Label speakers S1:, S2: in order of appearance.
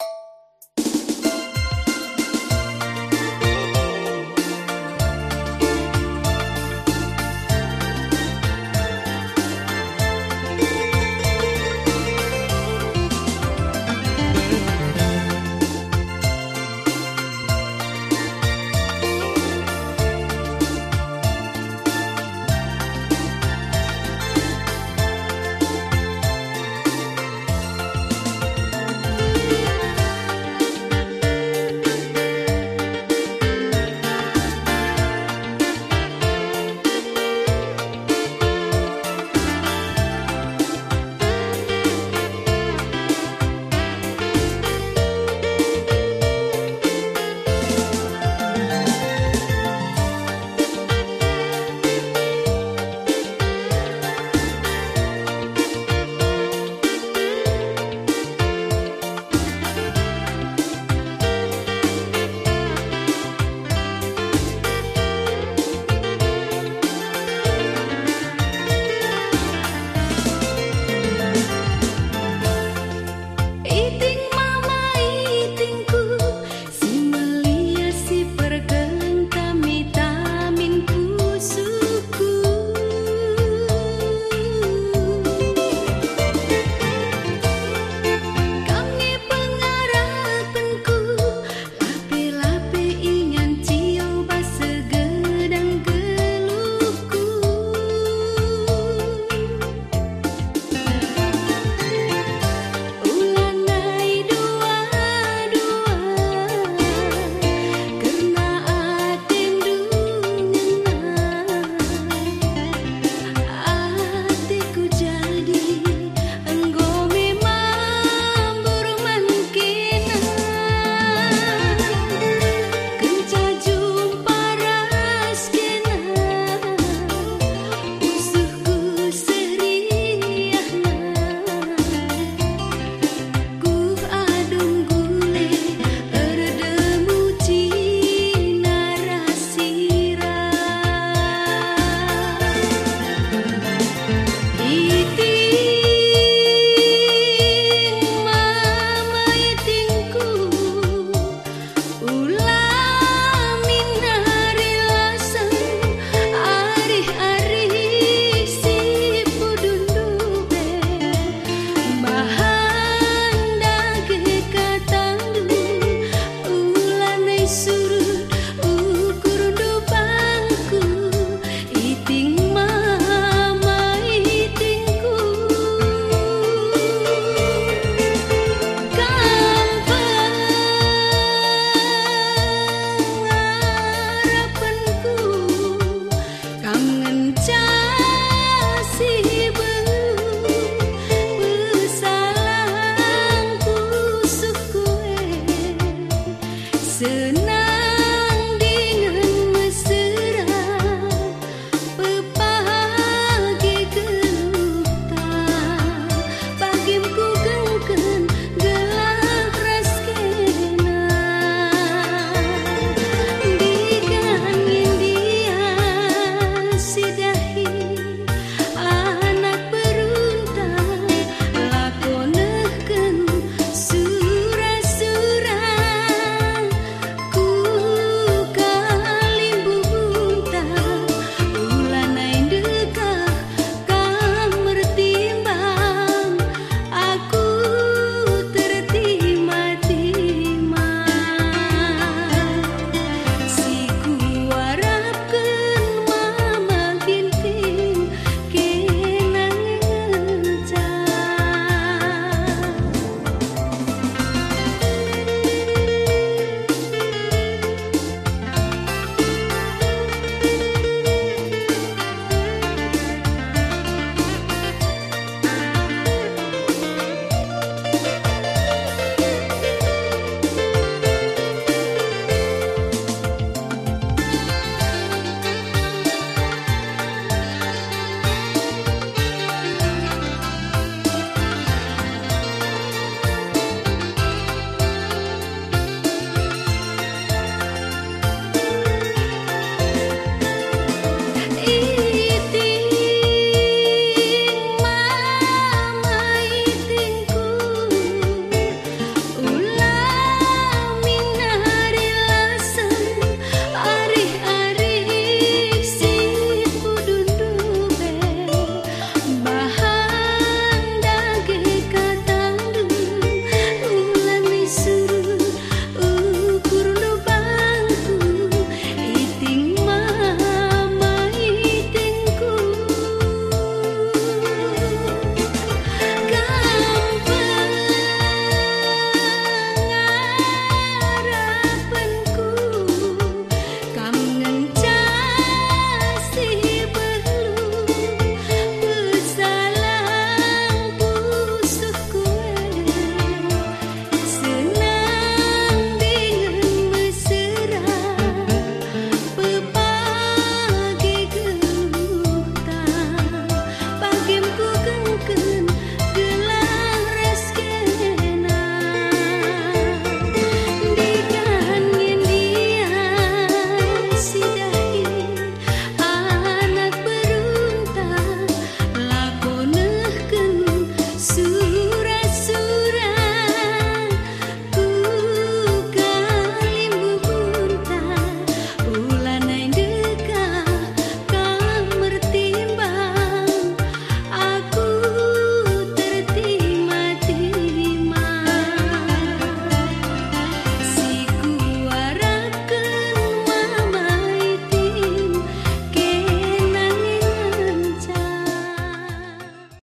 S1: you soon.